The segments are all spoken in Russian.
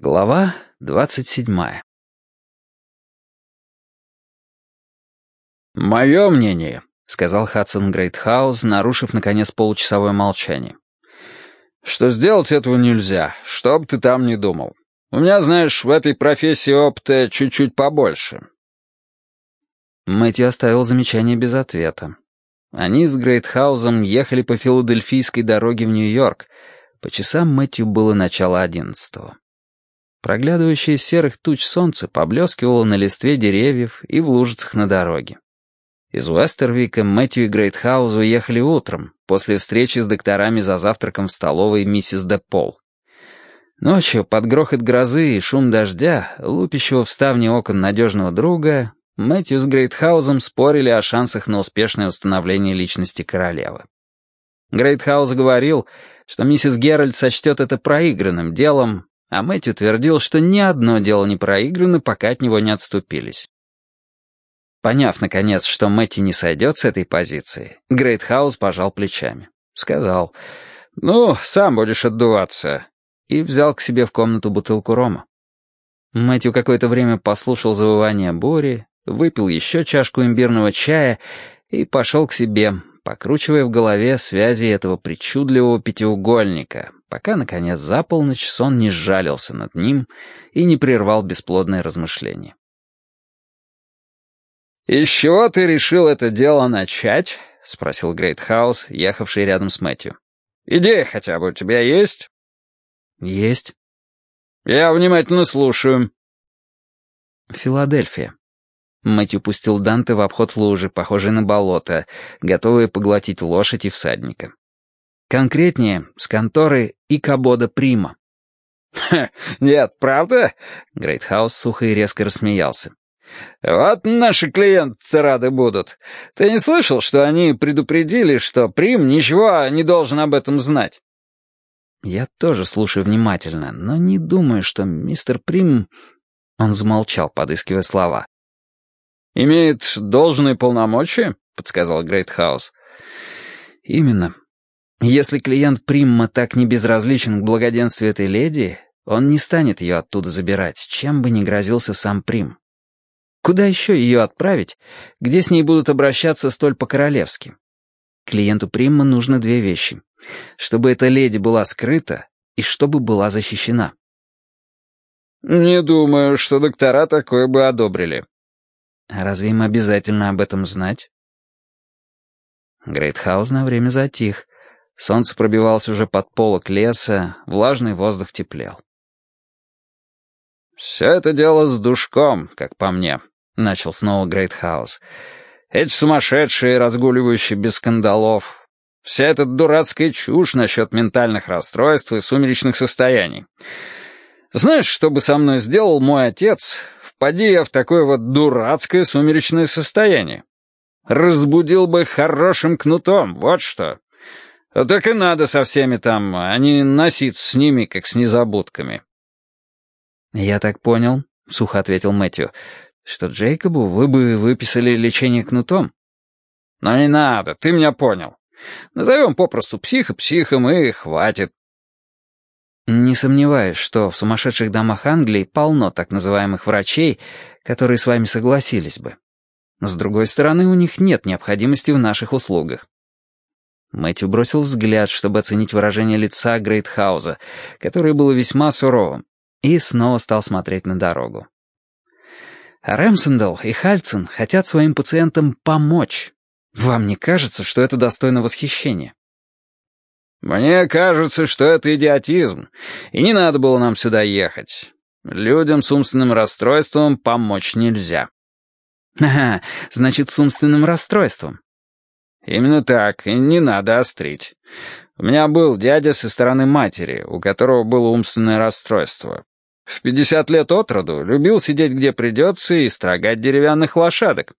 Глава двадцать седьмая «Мое мнение», — сказал Хадсон Грейтхаус, нарушив, наконец, получасовое молчание, «что сделать этого нельзя, что бы ты там ни думал. У меня, знаешь, в этой профессии опыта чуть-чуть побольше». Мэтью оставил замечание без ответа. Они с Грейтхаузом ехали по филадельфийской дороге в Нью-Йорк. По часам Мэтью было начало одиннадцатого. Проглядывающее из серых туч солнце поблескивало на листве деревьев и в лужицах на дороге. Из Уэстервика Мэтью и Грейтхаус уехали утром, после встречи с докторами за завтраком в столовой миссис Де Пол. Ночью, под грохот грозы и шум дождя, лупящего в ставни окон надежного друга, Мэтью с Грейтхаузом спорили о шансах на успешное установление личности королевы. Грейтхаус говорил, что миссис Геральт сочтет это проигранным делом, а Мэтью твердил, что ни одно дело не проиграно, пока от него не отступились. Поняв, наконец, что Мэтью не сойдет с этой позиции, Грейтхаус пожал плечами. Сказал, «Ну, сам будешь отдуваться», и взял к себе в комнату бутылку рома. Мэтью какое-то время послушал завывание бури, выпил еще чашку имбирного чая и пошел к себе, покручивая в голове связи этого причудливого пятиугольника, пока, наконец, за полночь сон не сжалился над ним и не прервал бесплодное размышление. «Из чего ты решил это дело начать?» — спросил Грейтхаус, ехавший рядом с Мэтью. «Идея хотя бы у тебя есть?» «Есть». «Я внимательно слушаю». «Филадельфия», Мэтью пустил Данте в обход лужи, похожей на болото, готовые поглотить лошадь и всадника. Конкретнее, с конторы Икабода Прима. «Ха, нет, правда?» — Грейтхаус сухо и резко рассмеялся. «Вот наши клиенты рады будут. Ты не слышал, что они предупредили, что Прим ничего не должен об этом знать?» «Я тоже слушаю внимательно, но не думаю, что мистер Прим...» Он замолчал, подыскивая слова. «Имеет должные полномочия?» — подсказал Грейтхаус. «Именно. Если клиент Примма так не безразличен к благоденствию этой леди, он не станет ее оттуда забирать, чем бы ни грозился сам Прим. Куда еще ее отправить, где с ней будут обращаться столь по-королевски? Клиенту Примма нужно две вещи. Чтобы эта леди была скрыта и чтобы была защищена». «Не думаю, что доктора такое бы одобрили», разве им обязательно об этом знать? Грейтхаус на время затих. Солнце пробивалось уже под полог леса, влажный воздух теплел. «Все это дело с душком, как по мне», — начал снова Грейтхаус. «Эти сумасшедшие, разгуливающие без скандалов. Вся эта дурацкая чушь насчет ментальных расстройств и сумеречных состояний. Знаешь, что бы со мной сделал мой отец, впади я в такое вот дурацкое сумеречное состояние. Разбудил бы хорошим кнутом, вот что. Так и надо со всеми там, а не носиться с ними, как с незабудками. «Я так понял», — сухо ответил Мэтью, «что Джейкобу вы бы выписали лечение кнутом». «Но не надо, ты меня понял. Назовем попросту психа психом и хватит. Не сомневаюсь, что в сумасшедших домах Англии полно так называемых врачей, которые с вами согласились бы. С другой стороны, у них нет необходимости в наших услугах. Мэтью бросил взгляд, чтобы оценить выражение лица Грейтхауза, которое было весьма суровым, и снова стал смотреть на дорогу. Рэмсендал и Хальцин хотят своим пациентам помочь. Вам не кажется, что это достойно восхищения? «Мне кажется, что это идиотизм, и не надо было нам сюда ехать. Людям с умственным расстройством помочь нельзя». «Ага, значит, с умственным расстройством». «Именно так, и не надо острить. У меня был дядя со стороны матери, у которого было умственное расстройство. В пятьдесят лет от роду любил сидеть где придется и строгать деревянных лошадок.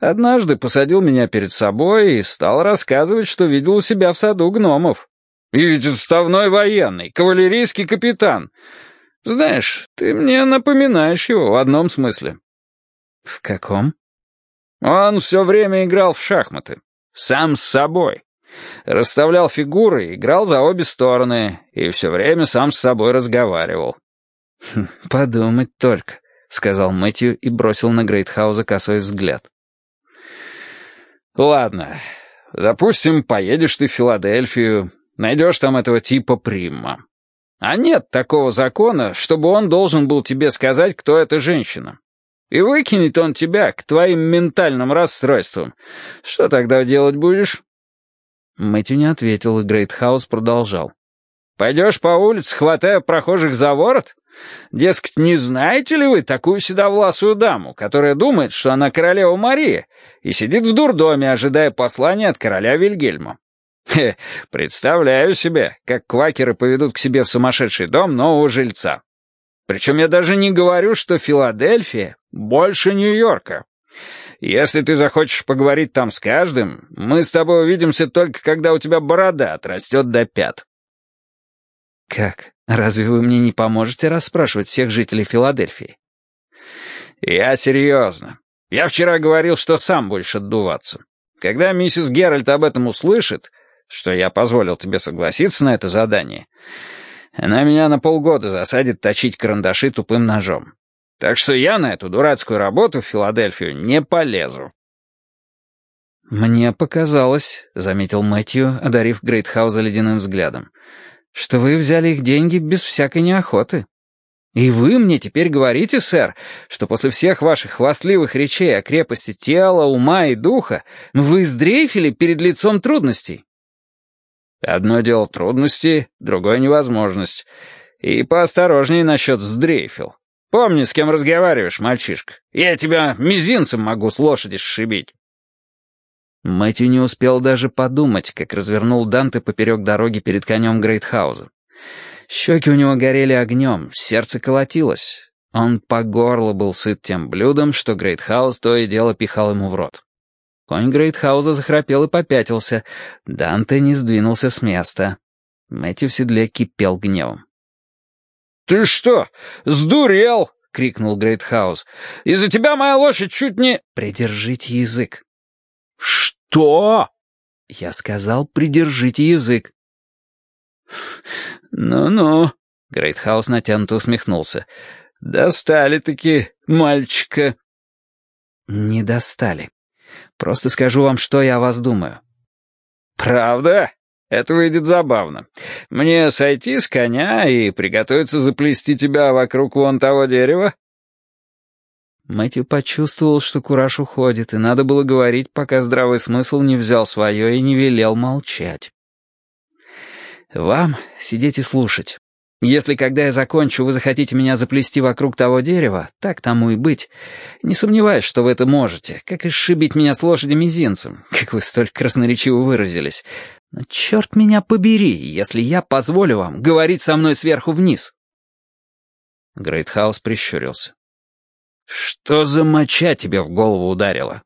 Однажды посадил меня перед собой и стал рассказывать, что видел у себя в саду гномов. И ведь отставной военный, кавалерийский капитан. Знаешь, ты мне напоминаешь его в одном смысле. В каком? Он все время играл в шахматы. Сам с собой. Расставлял фигуры, играл за обе стороны и все время сам с собой разговаривал. «Хм, «Подумать только», — сказал Мэтью и бросил на Грейтхауза косой взгляд. «Ладно, допустим, поедешь ты в Филадельфию, найдешь там этого типа Примма. А нет такого закона, чтобы он должен был тебе сказать, кто эта женщина. И выкинет он тебя к твоим ментальным расстройствам. Что тогда делать будешь?» Мэтью не ответил, и Грейтхаус продолжал. «Пойдешь по улице, хватая прохожих за ворот? Дескать, не знаете ли вы такую седовласую даму, которая думает, что она королева Мария, и сидит в дурдоме, ожидая послания от короля Вильгельма? Хе, представляю себе, как квакеры поведут к себе в сумасшедший дом нового жильца. Причем я даже не говорю, что Филадельфия больше Нью-Йорка. Если ты захочешь поговорить там с каждым, мы с тобой увидимся только когда у тебя борода отрастет до пят. Как? Разве вы мне не поможете расспрашивать всех жителей Филадельфии? Я серьезно. Я вчера говорил, что сам будешь отдуваться. Когда миссис Геральт об этом услышит, что я позволил тебе согласиться на это задание, она меня на полгода засадит точить карандаши тупым ножом. Так что я на эту дурацкую работу в Филадельфию не полезу. «Мне показалось», — заметил Мэтью, одарив Грейтхауза ледяным взглядом, что вы взяли их деньги без всякой неохоты. И вы мне теперь говорите, сэр, что после всех ваших хвастливых речей о крепости тела, ума и духа вы сдрейфили перед лицом трудностей. Одно дело трудности, другое невозможность. И поосторожнее насчет сдрейфил. Помни, с кем разговариваешь, мальчишка. Я тебя мизинцем могу с лошади сшибить. Мэтью не успел даже подумать, как развернул Данте поперек дороги перед конем Грейтхауза. Щеки у него горели огнем, сердце колотилось. Он по горло был сыт тем блюдом, что Грейтхауз то и дело пихал ему в рот. Конь Грейтхауза захрапел и попятился. Данте не сдвинулся с места. Мэтью в седле кипел гневом. «Ты что, сдурел?» — крикнул Грейтхауз. «Из-за тебя моя лошадь чуть не...» «Придержите язык», «Что?» Я сказал, придержите язык. «Ну-ну», — Грейтхаус натянуто усмехнулся. «Достали-таки мальчика». «Не достали. Просто скажу вам, что я о вас думаю». «Правда? Это выйдет забавно. Мне сойти с коня и приготовиться заплести тебя вокруг вон того дерева?» Мэтью почувствовал, что кураж уходит, и надо было говорить, пока здравый смысл не взял свое и не велел молчать. «Вам сидеть и слушать. Если, когда я закончу, вы захотите меня заплести вокруг того дерева, так тому и быть. Не сомневаюсь, что вы это можете, как и сшибить меня с лошади мизинцем, как вы столь красноречиво выразились. Но черт меня побери, если я позволю вам говорить со мной сверху вниз». Грейтхаус прищурился. «Что за моча тебе в голову ударила?»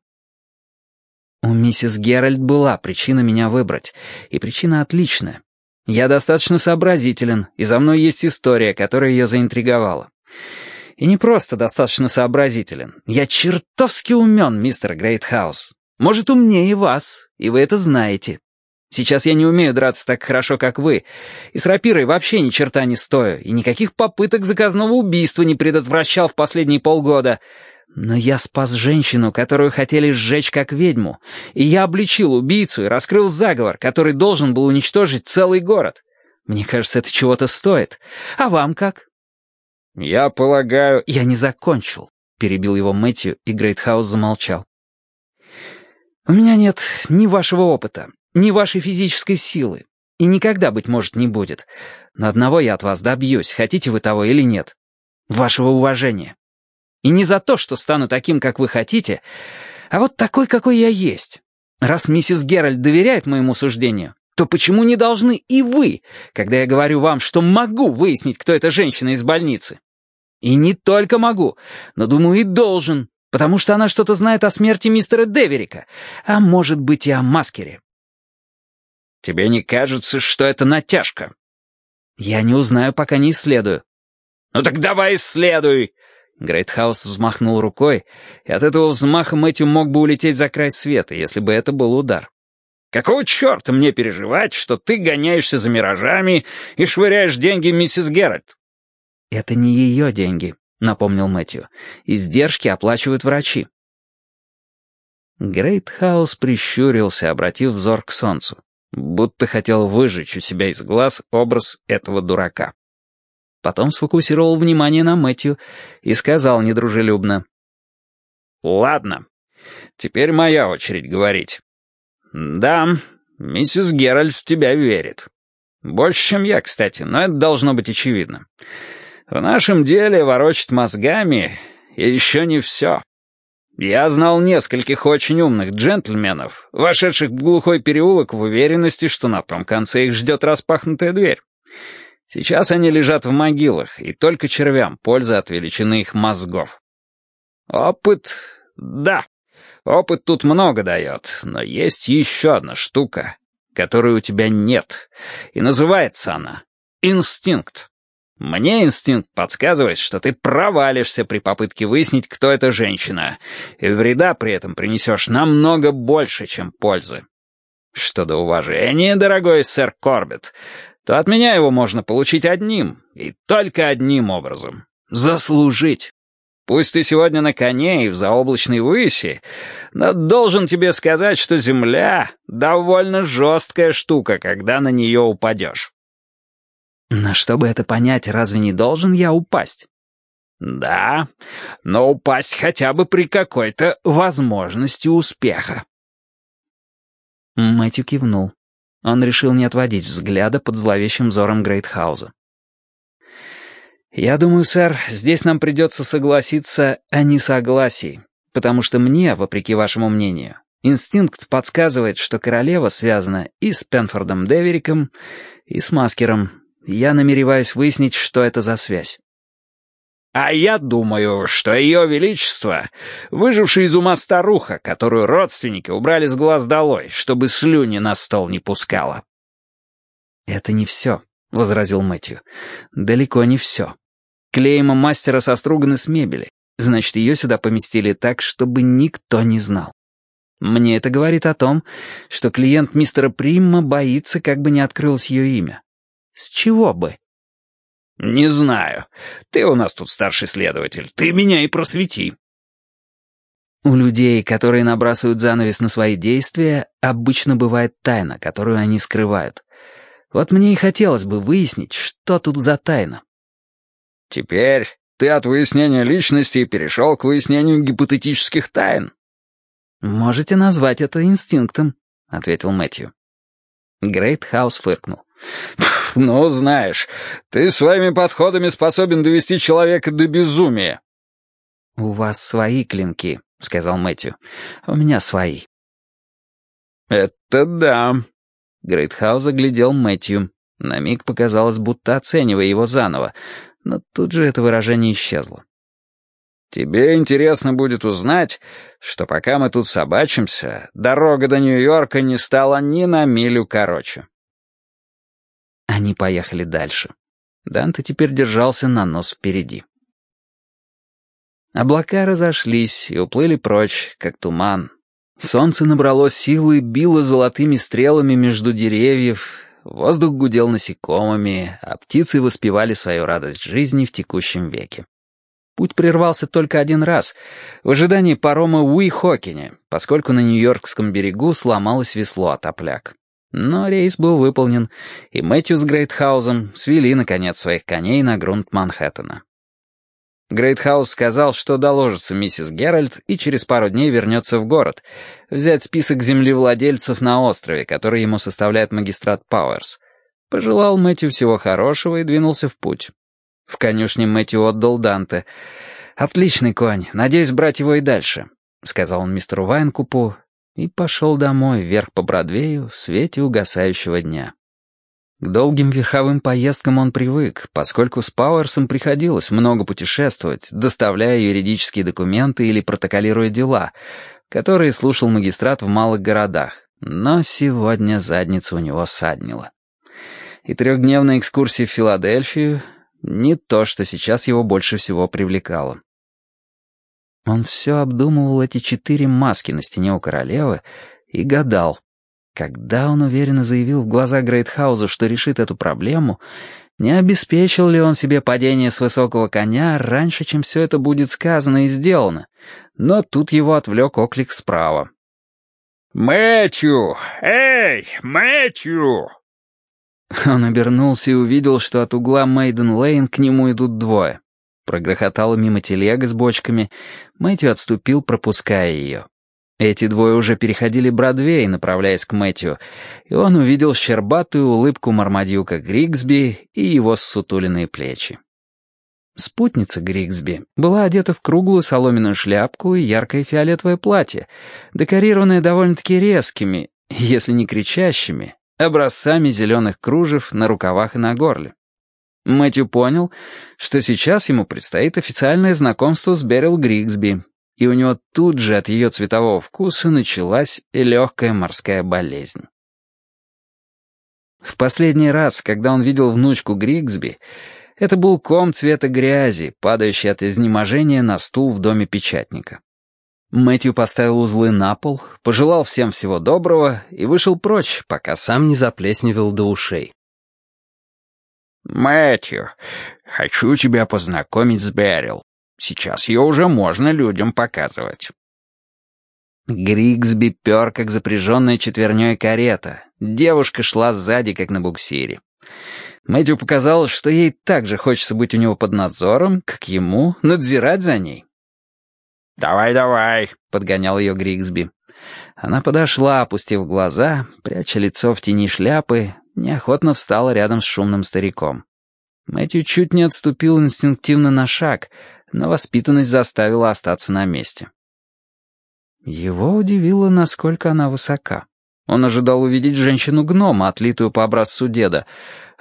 «У миссис Геральт была причина меня выбрать, и причина отличная. Я достаточно сообразителен, и за мной есть история, которая ее заинтриговала. И не просто достаточно сообразителен. Я чертовски умен, мистер Грейтхаус. Может, умнее вас, и вы это знаете. Сейчас я не умею драться так хорошо, как вы, и с рапирой вообще ни черта не стою, и никаких попыток заказного убийства не предотвращал в последние полгода. Но я спас женщину, которую хотели сжечь как ведьму, и я обличил убийцу и раскрыл заговор, который должен был уничтожить целый город. Мне кажется, это чего-то стоит. А вам как? Я полагаю... Я не закончил, перебил его Мэтью, и Грейтхаус замолчал. У меня нет ни вашего опыта, ни вашей физической силы. И никогда, быть может, не будет. Но одного я от вас добьюсь, хотите вы того или нет. Вашего уважения. И не за то, что стану таким, как вы хотите, а вот такой, какой я есть. Раз миссис Геральт доверяет моему суждению, то почему не должны и вы, когда я говорю вам, что могу выяснить, кто эта женщина из больницы? И не только могу, но, думаю, и должен, потому что она что-то знает о смерти мистера Деверика, а может быть и о Маскере. Тебе не кажется, что это натяжка?» «Я не узнаю, пока не исследую». «Ну так давай исследуй!» Грейтхаус взмахнул рукой, и от этого взмаха Мэтью мог бы улететь за край света, если бы это был удар. «Какого черта мне переживать, что ты гоняешься за миражами и швыряешь деньги миссис Геральт? «Это не ее деньги», — напомнил Мэтью. «Издержки оплачивают врачи». Грейтхаус прищурился, обратив взор к солнцу, будто хотел выжечь у себя из глаз образ этого дурака. Потом сфокусировал внимание на Мэтью и сказал недружелюбно. «Ладно, теперь моя очередь говорить. Да, миссис Геральт в тебя верит. Больше, чем я, кстати, но это должно быть очевидно. В нашем деле ворочать мозгами еще не все. Я знал нескольких очень умных джентльменов, вошедших в глухой переулок в уверенности, что на том конце их ждет распахнутая дверь. Сейчас они лежат в могилах, и только червям польза от величины их мозгов. Опыт... да, опыт тут много дает, но есть еще одна штука, которой у тебя нет, и называется она инстинкт. Мне инстинкт подсказывает, что ты провалишься при попытке выяснить, кто эта женщина, и вреда при этом принесешь намного больше, чем пользы. Что до уважения, дорогой сэр Корбет, то от меня его можно получить одним, и только одним образом — заслужить. Пусть ты сегодня на коне и в заоблачной выси, но должен тебе сказать, что земля — довольно жесткая штука, когда на нее упадешь. Но чтобы это понять, разве не должен я упасть? Да, но упасть хотя бы при какой-то возможности успеха. Мэтью кивнул. Он решил не отводить взгляда под зловещим взором Грейтхауза. «Я думаю, сэр, здесь нам придется согласиться о несогласии, потому что мне, вопреки вашему мнению, инстинкт подсказывает, что королева связана и с Пенфордом Девериком, и с Маскером, я намереваюсь выяснить, что это за связь. А я думаю, что ее величество — выжившая из ума старуха, которую родственники убрали с глаз долой, чтобы слюни на стол не пускала. «Это не все», — возразил Мэтью. «Далеко не все. Клейма мастера соструганы с мебели. Значит, ее сюда поместили так, чтобы никто не знал. Мне это говорит о том, что клиент мистера Примма боится, как бы не открылось ее имя. С чего бы? Не знаю. Ты у нас тут старший следователь. Ты меня и просвети. У людей, которые набрасывают занавес на свои действия, обычно бывает тайна, которую они скрывают. Вот мне и хотелось бы выяснить, что тут за тайна. Теперь ты от выяснения личности перешел к выяснению гипотетических тайн. «Можете назвать это инстинктом», — ответил Мэтью. Грейтхаус фыркнул. «Ну, знаешь, ты своими подходами способен довести человека до безумия». «У вас свои клинки», — сказал Мэтью. «У меня свои». «Это да». Грейтхаус оглядел Мэтью. На миг показалось, будто оценивая его заново, но тут же это выражение исчезло. «Тебе интересно будет узнать, что пока мы тут собачимся, дорога до Нью-Йорка не стала ни на милю короче». Они поехали дальше. Данте теперь держался на нос впереди. Облака разошлись и уплыли прочь, как туман. Солнце набрало силы, било золотыми стрелами между деревьев, воздух гудел насекомыми, а птицы воспевали свою радость жизни в текущем веке. Путь прервался только один раз, в ожидании парома Уи-Хокине, поскольку на Нью-Йоркском берегу сломалось весло от опляк. Но рейс был выполнен, и Мэтью с Грейтхаузом свели, наконец, своих коней на грунт Манхэттена. Грейтхаус сказал, что доложится миссис Геральт и через пару дней вернется в город, взять список землевладельцев на острове, который ему составляет магистрат Пауэрс. Пожелал Мэтью всего хорошего и двинулся в путь. В конюшне Мэтью отдал Данте. «Отличный конь, надеюсь брать его и дальше», — сказал он мистеру Вайнкупу и пошел домой, вверх по Бродвею, в свете угасающего дня. К долгим верховым поездкам он привык, поскольку с Пауэрсом приходилось много путешествовать, доставляя юридические документы или протоколируя дела, которые слушал магистрат в малых городах. Но сегодня задница у него саднила. И трехдневная экскурсия в Филадельфию — не то, что сейчас его больше всего привлекало. Он все обдумывал эти четыре маски на стене у королевы и гадал, когда он уверенно заявил в глаза Грейтхаузу, что решит эту проблему, Не обеспечил ли он себе падение с высокого коня раньше, чем все это будет сказано и сделано? Но тут его отвлек оклик справа. «Мэтью! Эй, Мэтью!» Он обернулся и увидел, что от угла Мейден-Лейн к нему идут двое. Прогрохотала мимо телега с бочками. Мэтью отступил, пропуская ее. Эти двое уже переходили Бродвей, направляясь к Мэтью, и он увидел щербатую улыбку Мармадюка Григсби и его ссутуленные плечи. Спутница Григсби была одета в круглую соломенную шляпку и яркое фиолетовое платье, декорированное довольно-таки резкими, если не кричащими, образцами зеленых кружев на рукавах и на горле. Мэтью понял, что сейчас ему предстоит официальное знакомство с Берил Григсби, и у него тут же от ее цветового вкуса началась легкая морская болезнь. В последний раз, когда он видел внучку Григсби, это был ком цвета грязи, падающий от изнеможения на стул в доме печатника. Мэтью поставил узлы на пол, пожелал всем всего доброго и вышел прочь, пока сам не заплесневел до ушей. «Мэтью, хочу тебя познакомить с Берил. Сейчас ее уже можно людям показывать». Григсби пер, как запряженная четверней карета. Девушка шла сзади, как на буксире. Мэтью показалось, что ей так же хочется быть у него под надзором, как ему надзирать за ней. «Давай, давай», — подгонял ее Григсби. Она подошла, опустив глаза, пряча лицо в тени шляпы, неохотно встала рядом с шумным стариком. Мэтью чуть не отступил инстинктивно на шаг, но воспитанность заставила остаться на месте. Его удивило, насколько она высока. Он ожидал увидеть женщину-гнома, отлитую по образцу деда,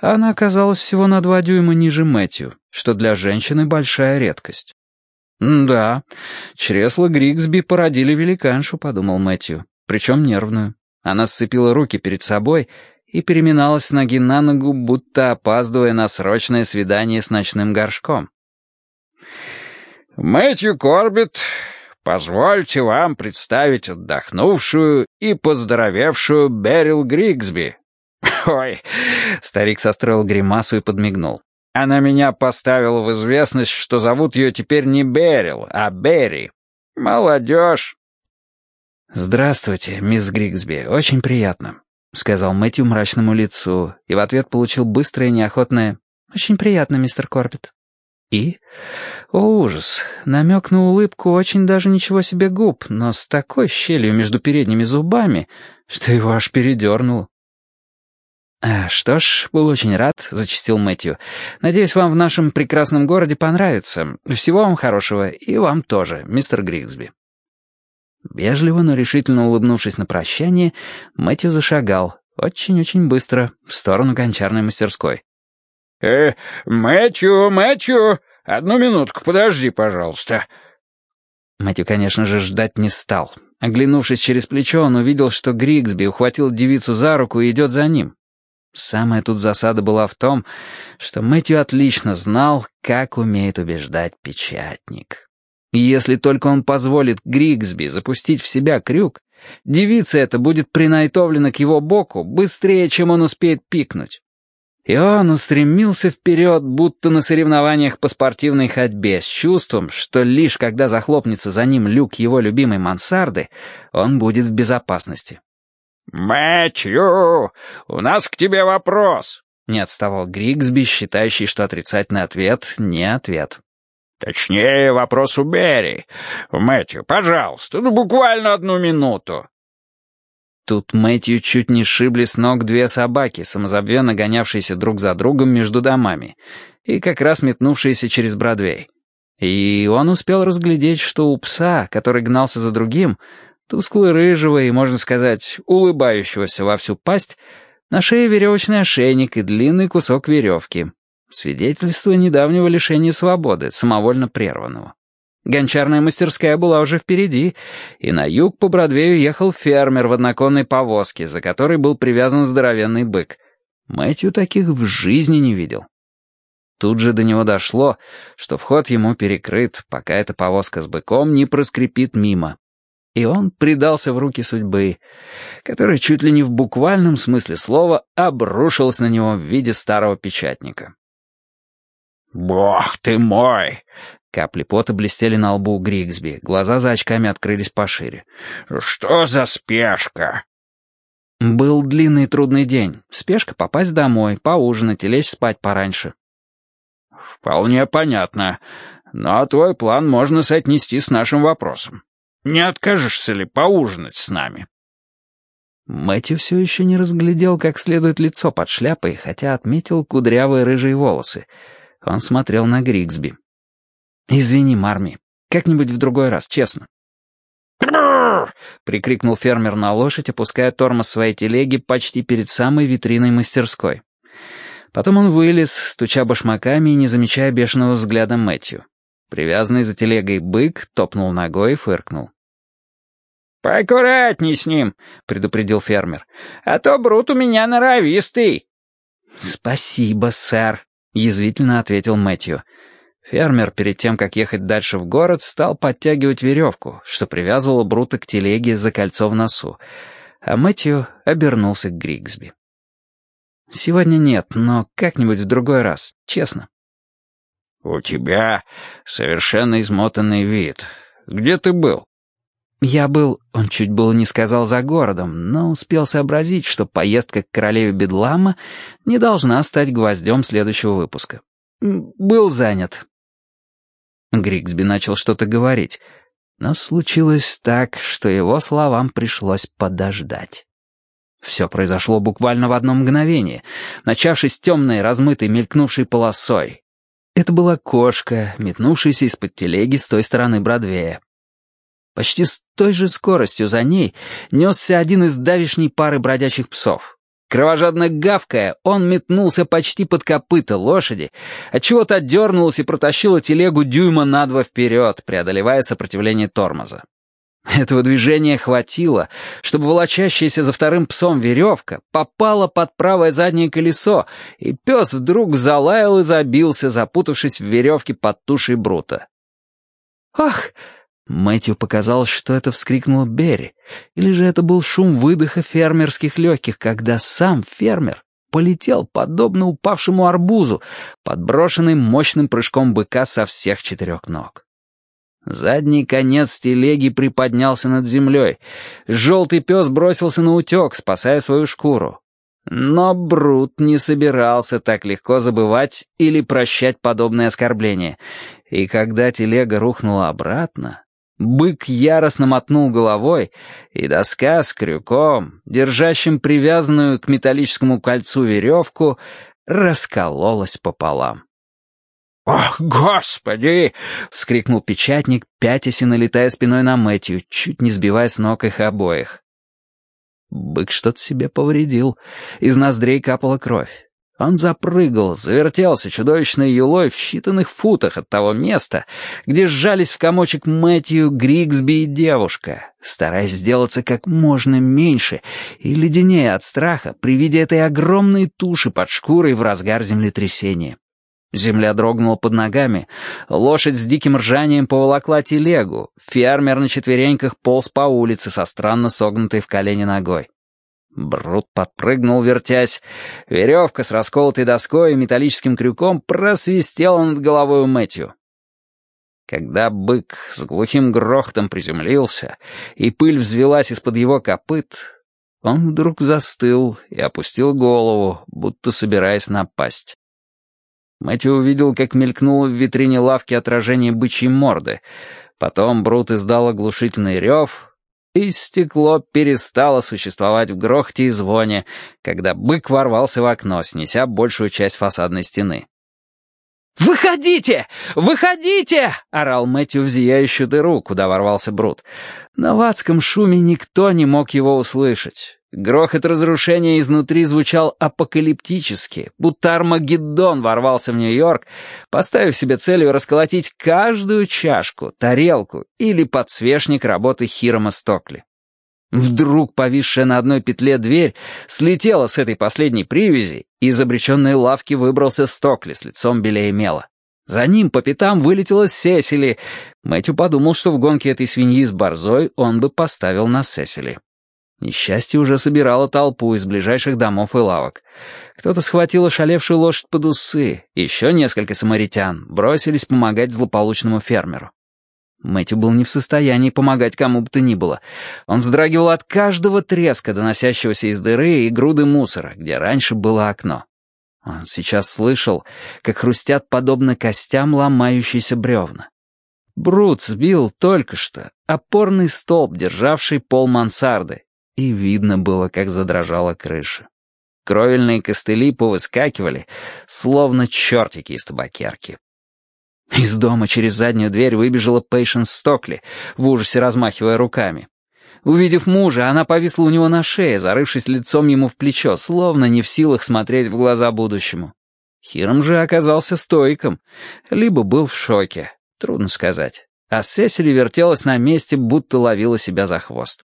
а она оказалась всего на два дюйма ниже Мэтью, что для женщины большая редкость. «Да, чресла Григсби породили великаншу», — подумал Мэтью, причем нервную. Она сцепила руки перед собой и переминалась с ноги на ногу, будто опаздывая на срочное свидание с ночным горшком. «Мэтью Корбит, позвольте вам представить отдохнувшую и поздоровевшую Берил Григсби». «Ой!» — старик состроил гримасу и подмигнул. Она меня поставила в известность, что зовут ее теперь не Берил, а Берри. Молодежь. «Здравствуйте, мисс Григсби, очень приятно», — сказал Мэтью мрачному лицу, и в ответ получил быстрое и неохотное «Очень приятно, мистер Корбет». И, о ужас, намек на улыбку очень даже ничего себе губ, но с такой щелью между передними зубами, что его аж передернуло. «А, «Что ж, был очень рад», — зачастил Мэтью. «Надеюсь, вам в нашем прекрасном городе понравится. Всего вам хорошего, и вам тоже, мистер Григсби». Вежливо, но решительно улыбнувшись на прощание, Мэтью зашагал, очень-очень быстро, в сторону гончарной мастерской. «Э, Мэтью, Мэтью, одну минутку, подожди, пожалуйста». Мэтью, конечно же, ждать не стал. Оглянувшись через плечо, он увидел, что Григсби ухватил девицу за руку и идет за ним. Самая тут засада была в том, что Мэтью отлично знал, как умеет убеждать печатник. Если только он позволит Григсби запустить в себя крюк, девица эта будет принайтовлена к его боку быстрее, чем он успеет пикнуть. И он устремился вперед, будто на соревнованиях по спортивной ходьбе, с чувством, что лишь когда захлопнется за ним люк его любимой мансарды, он будет в безопасности. «Мэтью, у нас к тебе вопрос», — не отставал Григсби, считающий, что отрицательный ответ — не ответ. «Точнее, вопрос у Берри. Мэтью, пожалуйста, ну буквально одну минуту». Тут Мэтью чуть не шибли с ног две собаки, самозабвенно гонявшиеся друг за другом между домами, и как раз метнувшиеся через Бродвей. И он успел разглядеть, что у пса, который гнался за другим, Тускло-рыжего и, можно сказать, улыбающегося во всю пасть, на шее веревочный ошейник и длинный кусок веревки. Свидетельство недавнего лишения свободы, самовольно прерванного. Гончарная мастерская была уже впереди, и на юг по Бродвею ехал фермер в одноконной повозке, за которой был привязан здоровенный бык. Мэтью таких в жизни не видел. Тут же до него дошло, что вход ему перекрыт, пока эта повозка с быком не проскрипит мимо и он предался в руки судьбы, которая чуть ли не в буквальном смысле слова обрушилась на него в виде старого печатника. «Бог ты мой!» Капли пота блестели на лбу Григсби, глаза за очками открылись пошире. «Что за спешка?» Был длинный трудный день. Спешка попасть домой, поужинать и лечь спать пораньше. «Вполне понятно. Но твой план можно соотнести с нашим вопросом. Не откажешься ли поужинать с нами?» Мэтью все еще не разглядел как следует лицо под шляпой, хотя отметил кудрявые рыжие волосы. Он смотрел на Григсби. «Извини, Марми. Как-нибудь в другой раз, честно». прикрикнул фермер на лошадь, опуская тормоз своей телеги почти перед самой витриной мастерской. Потом он вылез, стуча башмаками и не замечая бешеного взгляда Мэтью. Привязанный за телегой бык топнул ногой и фыркнул. «Поаккуратней с ним», — предупредил фермер, — «а то Брут у меня норовистый». «Спасибо, сэр», — язвительно ответил Мэтью. Фермер, перед тем, как ехать дальше в город, стал подтягивать веревку, что привязывало Брута к телеге за кольцо в носу, а Мэтью обернулся к Григсби. «Сегодня нет, но как-нибудь в другой раз, честно». «У тебя совершенно измотанный вид. Где ты был?» Я был, он чуть было не сказал за городом, но успел сообразить, что поездка к королеве Бедлама не должна стать гвоздем следующего выпуска. Был занят. Григсби начал что-то говорить, но случилось так, что его словам пришлось подождать. Все произошло буквально в одно мгновение, начавшись темной, размытой, мелькнувшей полосой. Это была кошка, метнувшаяся из-под телеги с той стороны Бродвея. Почти с той же скоростью за ней несся один из давишней пары бродячих псов. Кровожадно гавкая, он метнулся почти под копыта лошади, отчего-то отдернулся и протащила телегу дюйма на два вперед, преодолевая сопротивление тормоза. Этого движения хватило, чтобы волочащаяся за вторым псом веревка попала под правое заднее колесо, и пес вдруг залаял и забился, запутавшись в веревке под тушей Брута. «Ах!» Мэтью показалось, что это вскрикнула Берри, или же это был шум выдоха фермерских легких, когда сам фермер полетел, подобно упавшему арбузу, подброшенный мощным прыжком быка со всех четырех ног. Задний конец телеги приподнялся над землей. Желтый пес бросился на утек, спасая свою шкуру. Но Брут не собирался так легко забывать или прощать подобные оскорбления, и когда телега рухнула обратно, Бык яростно мотнул головой, и доска с крюком, держащим привязанную к металлическому кольцу веревку, раскололась пополам. «Ох, господи!» — вскрикнул печатник, пятясь и налетая спиной на Мэтью, чуть не сбивая с ног их обоих. Бык что-то себе повредил. Из ноздрей капала кровь. Он запрыгал, завертелся чудовищной юлой в считанных футах от того места, где сжались в комочек Мэтью, Григсби и девушка, стараясь сделаться как можно меньше и леденее от страха при виде этой огромной туши под шкурой в разгар землетрясения. Земля дрогнула под ногами, лошадь с диким ржанием поволокла телегу, фермер на четвереньках полз по улице со странно согнутой в колени ногой. Брут подпрыгнул, вертясь. Веревка с расколотой доской и металлическим крюком просвистела над головой у Мэтью. Когда бык с глухим грохотом приземлился, и пыль взвелась из-под его копыт, он вдруг застыл и опустил голову, будто собираясь напасть. Мэтью увидел, как мелькнуло в витрине лавки отражение бычьей морды. Потом Брут издал оглушительный рев, и стекло перестало существовать в грохте и звоне, когда бык ворвался в окно, снеся большую часть фасадной стены. «Выходите! Выходите!» — орал Мэтью в зияющую дыру, куда ворвался Брут. Но в адском шуме никто не мог его услышать. Грохот разрушения изнутри звучал апокалиптически, будто Армагеддон ворвался в Нью-Йорк, поставив себе целью расколотить каждую чашку, тарелку или подсвечник работы Хирома Стокли. Вдруг повисшая на одной петле дверь слетела с этой последней привязи, и из обреченной лавки выбрался Стокли с лицом белее мела. За ним по пятам вылетела Сесили. Мэтью подумал, что в гонке этой свиньи с борзой он бы поставил на Сесили. Несчастье уже собирало толпу из ближайших домов и лавок. Кто-то схватил ошалевшую лошадь под усы, еще несколько самаритян бросились помогать злополучному фермеру. Мэтью был не в состоянии помогать кому бы то ни было. Он вздрагивал от каждого треска, доносящегося из дыры и груды мусора, где раньше было окно. Он сейчас слышал, как хрустят подобно костям ломающиеся бревна. Брут сбил только что опорный столб, державший пол мансарды, и видно было, как задрожала крыша. Кровельные костыли повыскакивали, словно чертики из табакерки. Из дома через заднюю дверь выбежала Пейшенс Стокли, в ужасе размахивая руками. Увидев мужа, она повисла у него на шее, зарывшись лицом ему в плечо, словно не в силах смотреть в глаза будущему. Хиром же оказался стойком, либо был в шоке, трудно сказать. А Сесили вертелась на месте, будто ловила себя за хвост.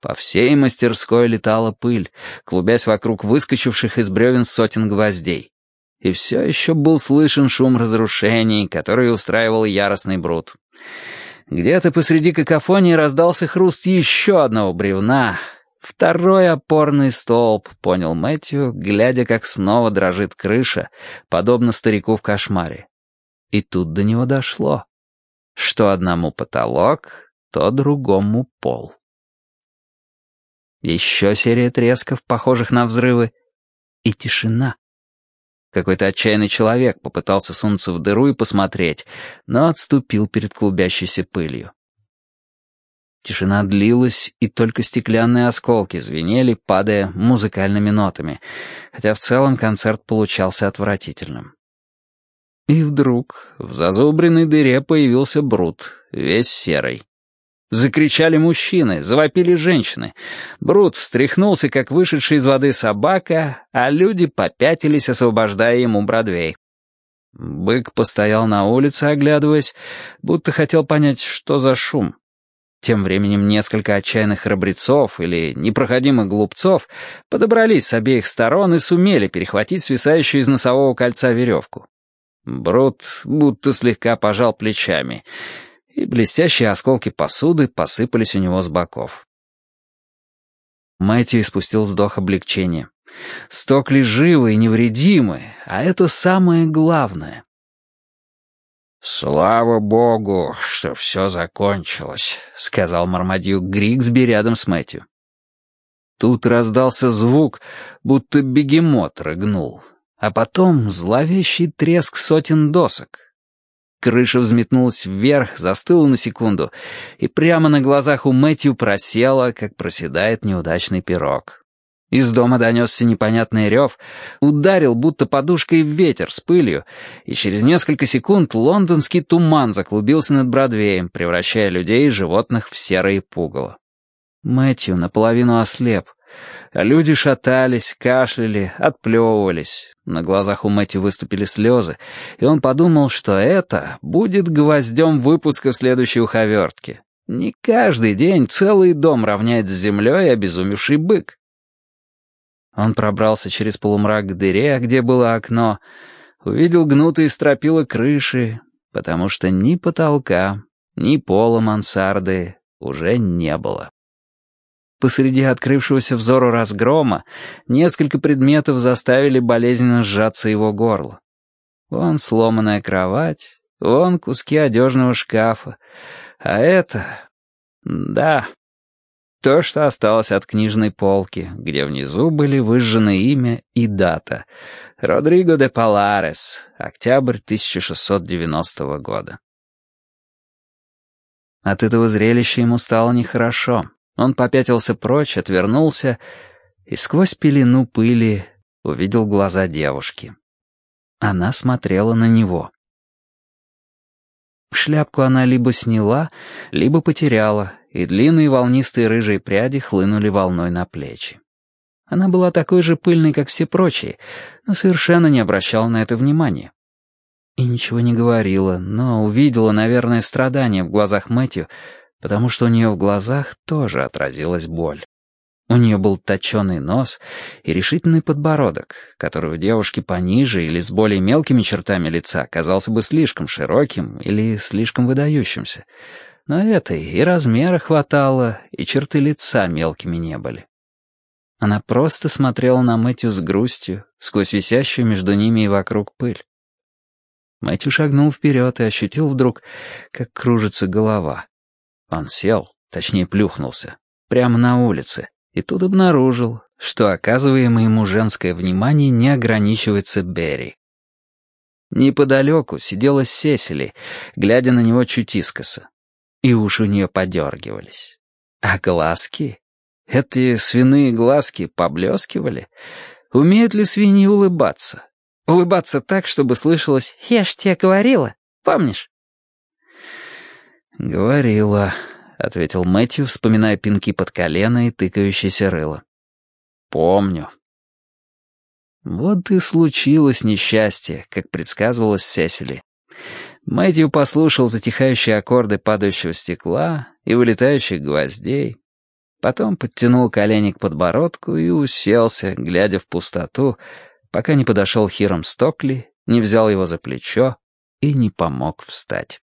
По всей мастерской летала пыль, клубясь вокруг выскочивших из бревен сотен гвоздей. И все еще был слышен шум разрушений, который устраивал яростный Брут. Где-то посреди какофонии раздался хруст еще одного бревна. Второй опорный столб, понял Мэтью, глядя, как снова дрожит крыша, подобно старику в кошмаре. И тут до него дошло, что одному потолок, то другому пол. Еще серия тресков, похожих на взрывы, и тишина. Какой-то отчаянный человек попытался сунуться в дыру и посмотреть, но отступил перед клубящейся пылью. Тишина длилась, и только стеклянные осколки звенели, падая музыкальными нотами, хотя в целом концерт получался отвратительным. И вдруг в зазубренной дыре появился Брут, весь серый. Закричали мужчины, завопили женщины. Брут встряхнулся, как вышедший из воды собака, а люди попятились, освобождая ему Бродвей. Бык постоял на улице, оглядываясь, будто хотел понять, что за шум. Тем временем несколько отчаянных храбрецов или непроходимых глупцов подобрались с обеих сторон и сумели перехватить свисающую из носового кольца веревку. Брут будто слегка пожал плечами — и блестящие осколки посуды посыпались у него с боков. Мэтью испустил вздох облегчения. Стокли живы и невредимы, а это самое главное. «Слава богу, что все закончилось», — сказал Мармадюк Григсби рядом с Мэтью. Тут раздался звук, будто бегемот рыгнул, а потом зловещий треск сотен досок. Крыша взметнулась вверх, застыла на секунду, и прямо на глазах у Мэтью просела, как проседает неудачный пирог. Из дома донесся непонятный рев, ударил будто подушкой в ветер с пылью, и через несколько секунд лондонский туман заклубился над Бродвеем, превращая людей и животных в серые пугало. Мэтью наполовину ослеп — люди шатались, кашляли, отплевывались. На глазах у Мэтти выступили слезы, и он подумал, что это будет гвоздем выпуска в следующей уховертке. Не каждый день целый дом равняет с землей обезумевший бык. Он пробрался через полумрак к дыре, где было окно, увидел гнутые стропила крыши, потому что ни потолка, ни пола мансарды уже не было. Посреди открывшегося взору разгрома несколько предметов заставили болезненно сжаться его горло. Вон сломанная кровать, вон куски одежного шкафа. А это... Да, то, что осталось от книжной полки, где внизу были выжжены имя и дата. Родриго де Паларес, октябрь 1690 года. От этого зрелища ему стало нехорошо. Он попятился прочь, отвернулся и сквозь пелену пыли увидел глаза девушки. Она смотрела на него. Шляпку она либо сняла, либо потеряла, и длинные волнистые рыжие пряди хлынули волной на плечи. Она была такой же пыльной, как все прочие, но совершенно не обращала на это внимания. И ничего не говорила, но увидела, наверное, страдания в глазах Мэтью, потому что у нее в глазах тоже отразилась боль. У нее был точеный нос и решительный подбородок, который у девушки пониже или с более мелкими чертами лица казался бы слишком широким или слишком выдающимся. Но этой и размера хватало, и черты лица мелкими не были. Она просто смотрела на Мэтью с грустью, сквозь висящую между ними и вокруг пыль. Мэтью шагнул вперед и ощутил вдруг, как кружится голова. Он сел, точнее плюхнулся, прямо на улице, и тут обнаружил, что оказываемое ему женское внимание не ограничивается Берри. Неподалеку сидела Сесили, глядя на него чуть искоса. И уши у нее подергивались. А глазки? Эти свиные глазки поблескивали. Умеют ли свиньи улыбаться? Улыбаться так, чтобы слышалось «Я ж тебе говорила, помнишь?» «Говорила», — ответил Мэтью, вспоминая пинки под колено и тыкающееся рыло. «Помню». Вот и случилось несчастье, как предсказывалось Сесили. Мэтью послушал затихающие аккорды падающего стекла и вылетающих гвоздей, потом подтянул колени к подбородку и уселся, глядя в пустоту, пока не подошел Хиром Стокли, не взял его за плечо и не помог встать.